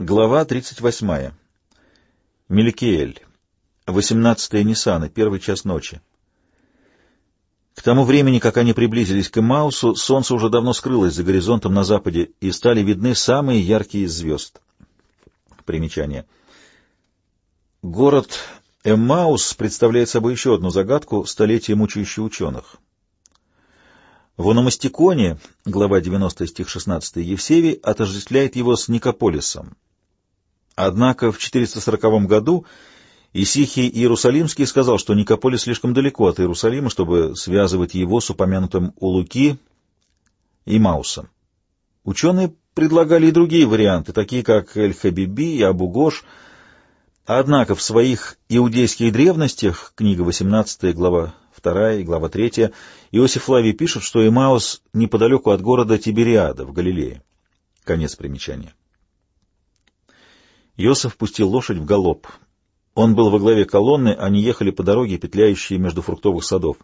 Глава 38. Меликиэль. 18 Ниссана, первый час ночи. К тому времени, как они приблизились к Эмаусу, солнце уже давно скрылось за горизонтом на западе, и стали видны самые яркие из звезд. Примечание. Город Эммаус представляет собой еще одну загадку, столетия мучающую ученых. В Ономастиконе, глава 90 стих 16, Евсевий отождествляет его с Никополисом, Однако в 440 году Исихий Иерусалимский сказал, что Никополис слишком далеко от Иерусалима, чтобы связывать его с упомянутым у Луки и Маусом. Ученые предлагали и другие варианты, такие как Эль-Хабиби и Абу-Гош, однако в своих иудейских древностях, книга 18, глава 2 и глава 3, Иосиф Лавий пишет, что Имаус неподалеку от города Тибериада в Галилее. Конец примечания. Йосеф пустил лошадь в галоп. Он был во главе колонны, они ехали по дороге, петляющей между фруктовых садов.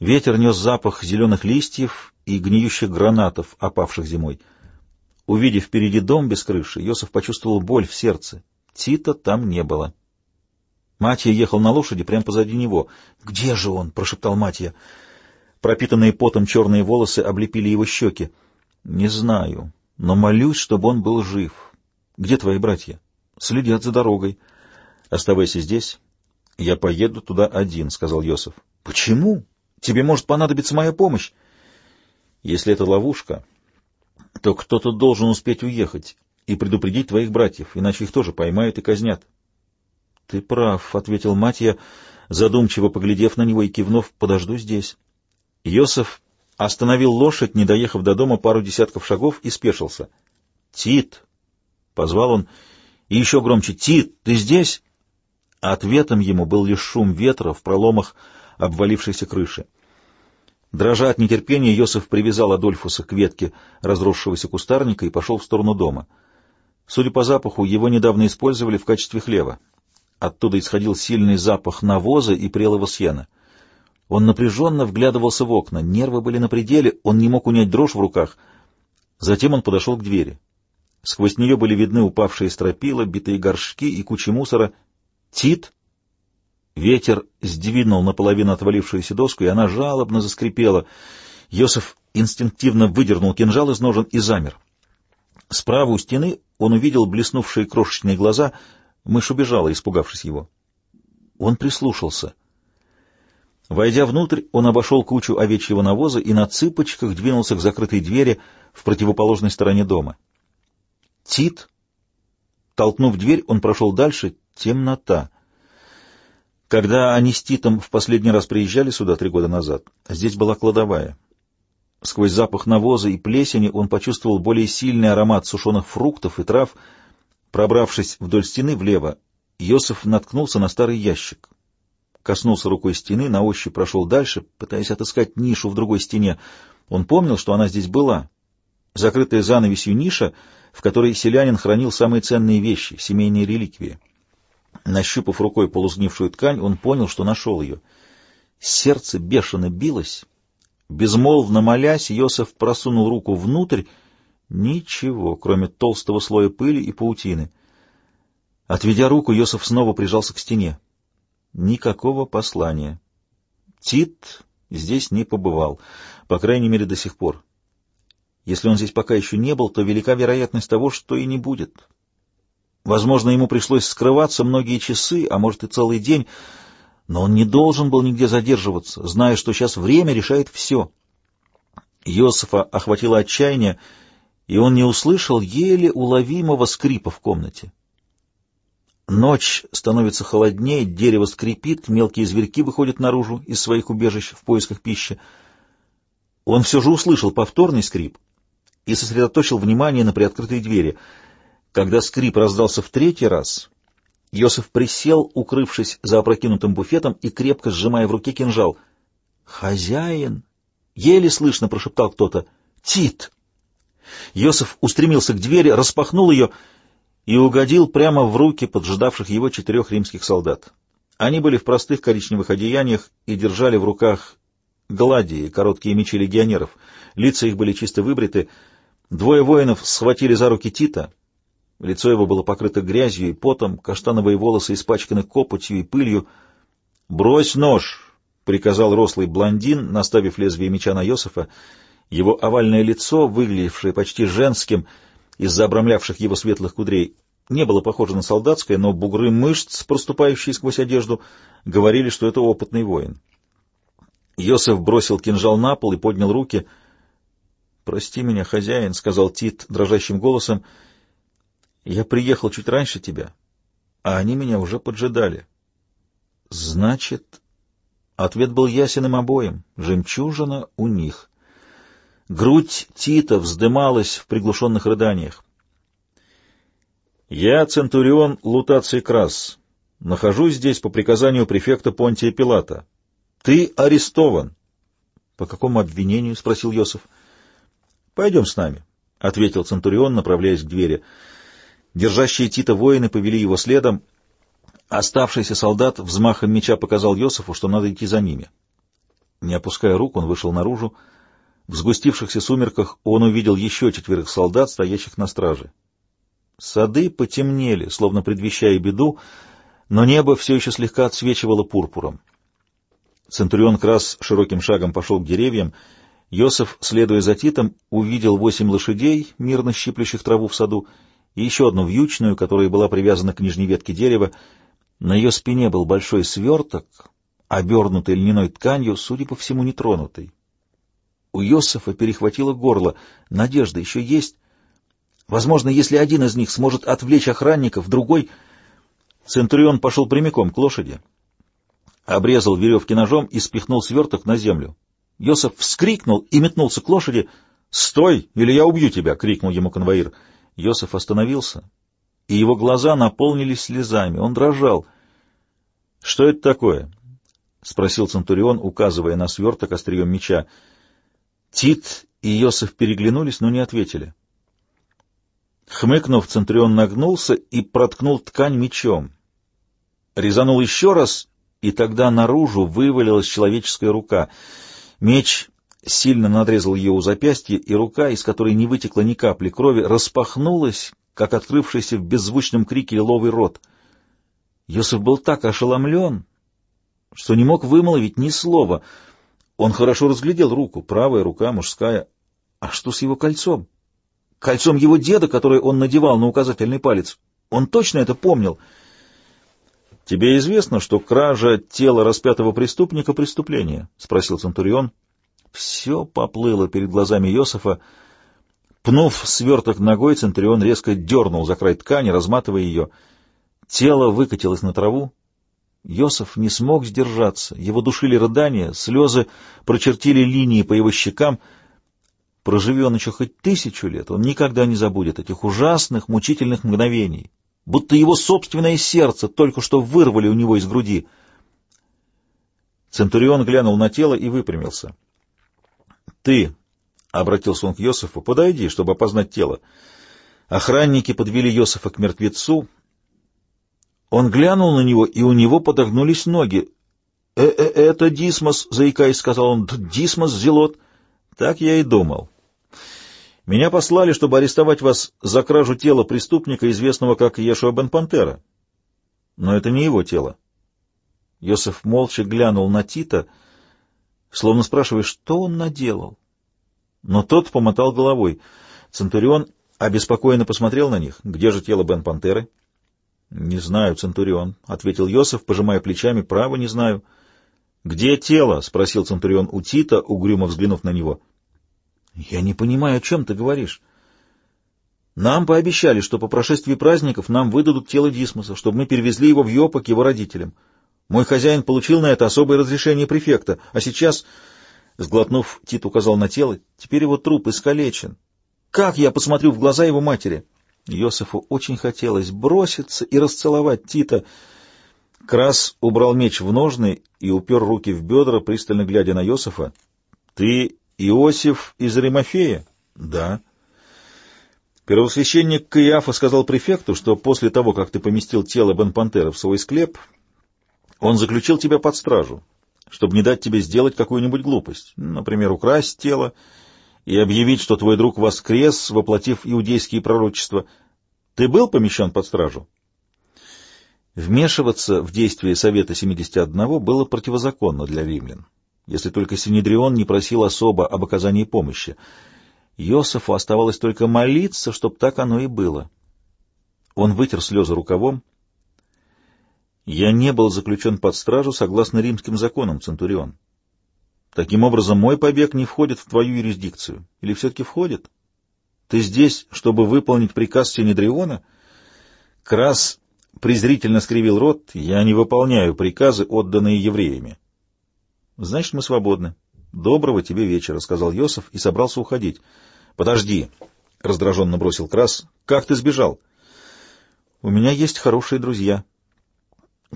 Ветер нес запах зеленых листьев и гниющих гранатов, опавших зимой. Увидев впереди дом без крыши, Йосеф почувствовал боль в сердце. Тита там не было. Матья ехал на лошади прямо позади него. «Где же он?» — прошептал Матья. Пропитанные потом черные волосы облепили его щеки. «Не знаю, но молюсь, чтобы он был жив. Где твои братья?» Следят за дорогой. Оставайся здесь. Я поеду туда один, — сказал Йосиф. — Почему? Тебе может понадобиться моя помощь. Если это ловушка, то кто-то должен успеть уехать и предупредить твоих братьев, иначе их тоже поймают и казнят. — Ты прав, — ответил Матья, задумчиво поглядев на него и кивнув, — подожду здесь. Йосиф остановил лошадь, не доехав до дома пару десятков шагов, и спешился. — Тит! — позвал он, — и еще громче «Тит, ты здесь?» Ответом ему был лишь шум ветра в проломах обвалившейся крыши. Дрожа от нетерпения, Йосиф привязал Адольфуса к ветке разросшегося кустарника и пошел в сторону дома. Судя по запаху, его недавно использовали в качестве хлева. Оттуда исходил сильный запах навоза и прелого сена. Он напряженно вглядывался в окна, нервы были на пределе, он не мог унять дрожь в руках. Затем он подошел к двери. Сквозь нее были видны упавшие стропила, битые горшки и кучи мусора. «Тит!» Ветер сдвинул наполовину отвалившуюся доску, и она жалобно заскрипела. Йосиф инстинктивно выдернул кинжал из ножен и замер. Справа у стены он увидел блеснувшие крошечные глаза. Мышь убежала, испугавшись его. Он прислушался. Войдя внутрь, он обошел кучу овечьего навоза и на цыпочках двинулся к закрытой двери в противоположной стороне дома. Тит. Толкнув дверь, он прошел дальше. Темнота. Когда они с Титом в последний раз приезжали сюда три года назад, здесь была кладовая. Сквозь запах навоза и плесени он почувствовал более сильный аромат сушеных фруктов и трав. Пробравшись вдоль стены влево, Йосиф наткнулся на старый ящик. Коснулся рукой стены, на ощупь прошел дальше, пытаясь отыскать нишу в другой стене. Он помнил, что она здесь была. Закрытая занавесью ниша — в которой селянин хранил самые ценные вещи, семейные реликвии. Нащупав рукой полузгнившую ткань, он понял, что нашел ее. Сердце бешено билось. Безмолвно молясь, Йосеф просунул руку внутрь. Ничего, кроме толстого слоя пыли и паутины. Отведя руку, Йосеф снова прижался к стене. Никакого послания. Тит здесь не побывал, по крайней мере, до сих пор. Если он здесь пока еще не был, то велика вероятность того, что и не будет. Возможно, ему пришлось скрываться многие часы, а может и целый день, но он не должен был нигде задерживаться, зная, что сейчас время решает все. Йосифа охватило отчаяние, и он не услышал еле уловимого скрипа в комнате. Ночь становится холоднее, дерево скрипит, мелкие зверьки выходят наружу из своих убежищ в поисках пищи. Он все же услышал повторный скрип — и сосредоточил внимание на приоткрытой двери. Когда скрип раздался в третий раз, Йосиф присел, укрывшись за опрокинутым буфетом и крепко сжимая в руке кинжал. «Хозяин!» — еле слышно прошептал кто-то. «Тит!» Йосиф устремился к двери, распахнул ее и угодил прямо в руки поджидавших его четырех римских солдат. Они были в простых коричневых одеяниях и держали в руках гладии, короткие мечи легионеров. Лица их были чисто выбриты, Двое воинов схватили за руки Тита. Лицо его было покрыто грязью и потом, каштановые волосы испачканы копотью и пылью. «Брось нож!» — приказал рослый блондин, наставив лезвие меча на Йосифа. Его овальное лицо, выглядевшее почти женским из-за обрамлявших его светлых кудрей, не было похоже на солдатское, но бугры мышц, проступающие сквозь одежду, говорили, что это опытный воин. Йосиф бросил кинжал на пол и поднял руки. «Прости меня, хозяин», — сказал Тит дрожащим голосом. «Я приехал чуть раньше тебя, а они меня уже поджидали». «Значит...» Ответ был ясен им обоим. Жемчужина у них. Грудь Тита вздымалась в приглушенных рыданиях. «Я, Центурион Лутаций Крас, нахожусь здесь по приказанию префекта Понтия Пилата. Ты арестован». «По какому обвинению?» — спросил Йосиф. «Пойдем с нами», — ответил Центурион, направляясь к двери. Держащие Тита воины повели его следом. Оставшийся солдат взмахом меча показал Йосифу, что надо идти за ними. Не опуская рук, он вышел наружу. В сгустившихся сумерках он увидел еще четверых солдат, стоящих на страже. Сады потемнели, словно предвещая беду, но небо все еще слегка отсвечивало пурпуром. Центурион Крас широким шагом пошел к деревьям. Йосеф, следуя за Титом, увидел восемь лошадей, мирно щиплющих траву в саду, и еще одну вьючную, которая была привязана к нижней ветке дерева. На ее спине был большой сверток, обернутый льняной тканью, судя по всему, нетронутый. У Йосефа перехватило горло. Надежда еще есть. Возможно, если один из них сможет отвлечь охранников, другой... Центурион пошел прямиком к лошади, обрезал веревки ножом и спихнул сверток на землю. Йосеф вскрикнул и метнулся к лошади. «Стой, или я убью тебя!» — крикнул ему конвоир. Йосеф остановился, и его глаза наполнились слезами. Он дрожал. «Что это такое?» — спросил Центурион, указывая на сверток острием меча. Тит и Йосеф переглянулись, но не ответили. Хмыкнув, Центурион нагнулся и проткнул ткань мечом. Резанул еще раз, и тогда наружу вывалилась человеческая рука. Меч сильно надрезал ее у запястья, и рука, из которой не вытекло ни капли крови, распахнулась, как открывшийся в беззвучном крике лиловый рот. Йосиф был так ошеломлен, что не мог вымолвить ни слова. Он хорошо разглядел руку, правая рука, мужская. А что с его кольцом? кольцом его деда, которое он надевал на указательный палец. Он точно это помнил. — Тебе известно, что кража тела распятого преступника — преступление? — спросил Центурион. Все поплыло перед глазами Йосифа. Пнув сверток ногой, Центурион резко дернул за край ткани, разматывая ее. Тело выкатилось на траву. Йосиф не смог сдержаться. Его душили рыдания, слезы прочертили линии по его щекам — Проживи он еще хоть тысячу лет, он никогда не забудет этих ужасных, мучительных мгновений, будто его собственное сердце только что вырвали у него из груди. Центурион глянул на тело и выпрямился. — Ты, — обратился он к Йосифу, — подойди, чтобы опознать тело. Охранники подвели Йосифа к мертвецу. Он глянул на него, и у него подогнулись ноги. «Э -э — Это Дисмос, — заикаясь, сказал он, — Дисмос, Зелот. — Так я и думал. Меня послали, чтобы арестовать вас за кражу тела преступника, известного как Ешуа бен Пантера. Но это не его тело. Йосеф молча глянул на Тита, словно спрашивая, что он наделал. Но тот помотал головой. Центурион обеспокоенно посмотрел на них. «Где же тело Бен Пантеры?» «Не знаю, Центурион», — ответил Йосеф, пожимая плечами. «Право, не знаю». «Где тело?» — спросил Центурион у Тита, угрюмо взглянув на него. Я не понимаю, о чем ты говоришь. Нам пообещали, что по прошествии праздников нам выдадут тело Дисмоса, чтобы мы перевезли его в Йопа к его родителям. Мой хозяин получил на это особое разрешение префекта, а сейчас, сглотнув, Тит указал на тело, теперь его труп искалечен. Как я посмотрю в глаза его матери? Йосифу очень хотелось броситься и расцеловать Тита. Крас убрал меч в ножны и упер руки в бедра, пристально глядя на Йосифа. — Ты Иосиф из Римофея? Да. Первосвященник Каиафа сказал префекту, что после того, как ты поместил тело Бен-Пантера в свой склеп, он заключил тебя под стражу, чтобы не дать тебе сделать какую-нибудь глупость, например, украсть тело и объявить, что твой друг воскрес, воплотив иудейские пророчества. Ты был помещен под стражу? Вмешиваться в действия Совета 71 было противозаконно для римлян, если только Синедрион не просил особо об оказании помощи. Йосифу оставалось только молиться, чтоб так оно и было. Он вытер слезы рукавом. «Я не был заключен под стражу согласно римским законам, Центурион. Таким образом, мой побег не входит в твою юрисдикцию. Или все-таки входит? Ты здесь, чтобы выполнить приказ Синедриона?» Крас презрительно скривил рот. «Я не выполняю приказы, отданные евреями». «Значит, мы свободны. Доброго тебе вечера», — сказал Йосиф и собрался уходить. «Подожди», — раздраженно бросил Крас. «Как ты сбежал?» У меня есть хорошие друзья.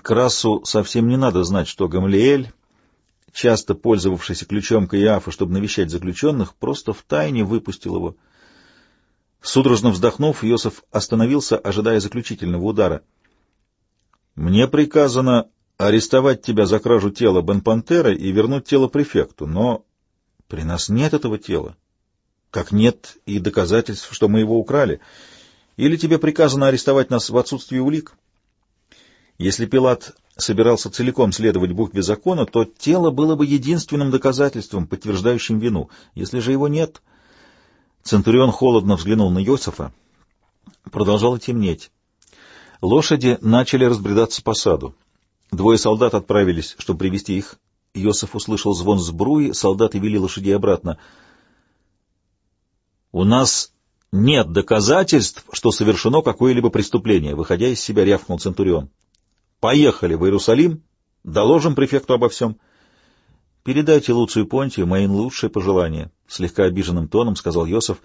Красу совсем не надо знать, что Гамлиэль, часто пользовавшийся ключом Каиафа, чтобы навещать заключенных, просто втайне выпустил его. Судорожно вздохнув, Йосиф остановился, ожидая заключительного удара. «Мне приказано арестовать тебя за кражу тела Бенпантера и вернуть тело префекту, но при нас нет этого тела, как нет и доказательств, что мы его украли». Или тебе приказано арестовать нас в отсутствии улик? Если Пилат собирался целиком следовать букве закона, то тело было бы единственным доказательством, подтверждающим вину. Если же его нет... Центурион холодно взглянул на Йосифа. Продолжало темнеть. Лошади начали разбредаться по саду. Двое солдат отправились, чтобы привести их. Йосиф услышал звон сбруи, солдаты вели лошадей обратно. — У нас нет доказательств, что совершено какое-либо преступление, выходя из себя, рявкнул Центурион. Поехали в Иерусалим, доложим префекту обо всем. Передайте Луцию Понтию мои лучшие пожелания, слегка обиженным тоном сказал Йосиф.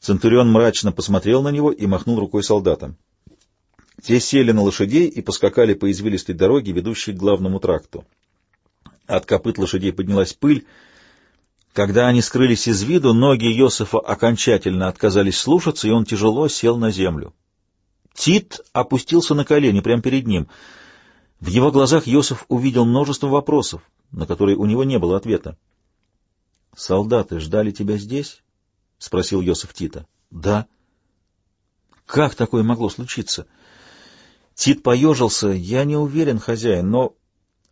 Центурион мрачно посмотрел на него и махнул рукой солдатам. Те сели на лошадей и поскакали по извилистой дороге, ведущей к главному тракту. От копыт лошадей поднялась пыль, когда они скрылись из виду, ноги Йосифа окончательно отказались слушаться, и он тяжело сел на землю. Тит опустился на колени прямо перед ним. В его глазах Йосиф увидел множество вопросов, на которые у него не было ответа. — Солдаты ждали тебя здесь? — спросил Йосиф Тита. — Да. — Как такое могло случиться? Тит поежился. — Я не уверен, хозяин, но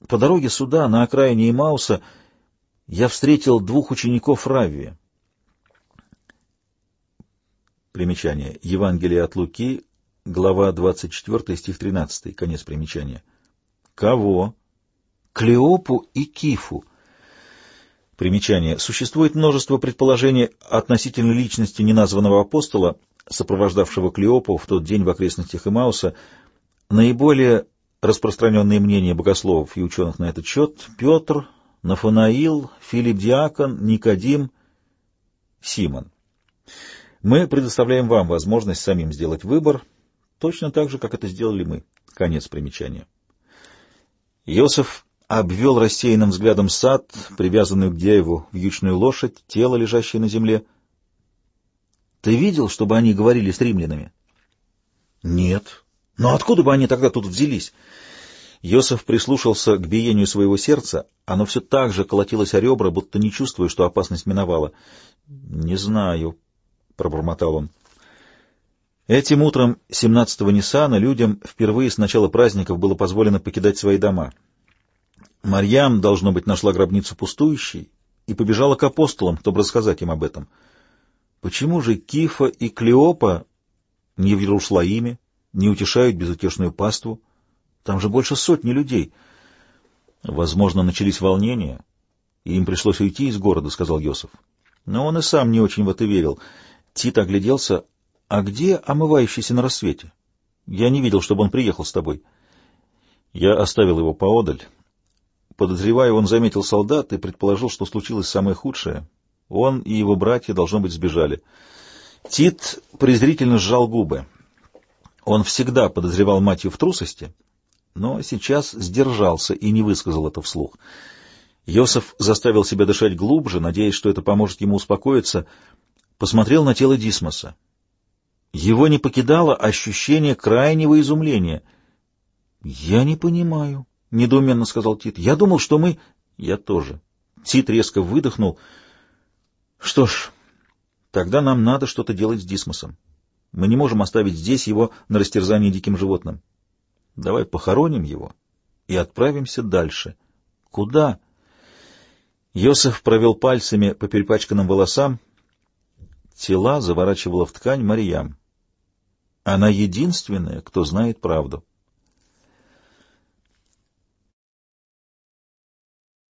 по дороге сюда, на окраине Имауса, я встретил двух учеников Равви. Примечание. Евангелие от Луки, глава 24, стих 13, конец примечания. Кого? Клеопу и Кифу. Примечание. Существует множество предположений относительно личности неназванного апостола, сопровождавшего Клеопу в тот день в окрестностях Имауса. Наиболее распространенные мнения богословов и ученых на этот счет — Петр, Нафанаил, Филипп Диакон, Никодим, Симон. Мы предоставляем вам возможность самим сделать выбор, точно так же, как это сделали мы. Конец примечания. Иосиф обвел рассеянным взглядом сад, привязанную к дереву вьючную лошадь, тело, лежащее на земле. Ты видел, чтобы они говорили с римлянами? Нет. Но откуда бы они тогда тут взялись? Йосеф прислушался к биению своего сердца. Оно все так же колотилось о ребра, будто не чувствуя, что опасность миновала. — Не знаю, — пробормотал он. Этим утром 17-го Ниссана людям впервые с начала праздников было позволено покидать свои дома. Марьям, должно быть, нашла гробницу пустующей и побежала к апостолам, чтобы рассказать им об этом. Почему же Кифа и Клеопа не в Иерусалиме, не утешают безутешную паству? Там же больше сотни людей. Возможно, начались волнения, и им пришлось уйти из города, — сказал Йосиф. Но он и сам не очень в это верил. Тит огляделся. — А где омывающийся на рассвете? Я не видел, чтобы он приехал с тобой. Я оставил его поодаль. Подозревая, он заметил солдат и предположил, что случилось самое худшее. Он и его братья, должно быть, сбежали. Тит презрительно сжал губы. Он всегда подозревал Матью в трусости, но сейчас сдержался и не высказал это вслух. Йосеф заставил себя дышать глубже, надеясь, что это поможет ему успокоиться, посмотрел на тело Дисмоса. Его не покидало ощущение крайнего изумления. — Я не понимаю, — недоуменно сказал Тит. — Я думал, что мы... — Я тоже. Тит резко выдохнул. — Что ж, тогда нам надо что-то делать с Дисмосом. Мы не можем оставить здесь его на растерзание диким животным. Давай похороним его и отправимся дальше. Куда? Йосеф провел пальцами по перепачканным волосам. Тела заворачивала в ткань Марьям. Она единственная, кто знает правду.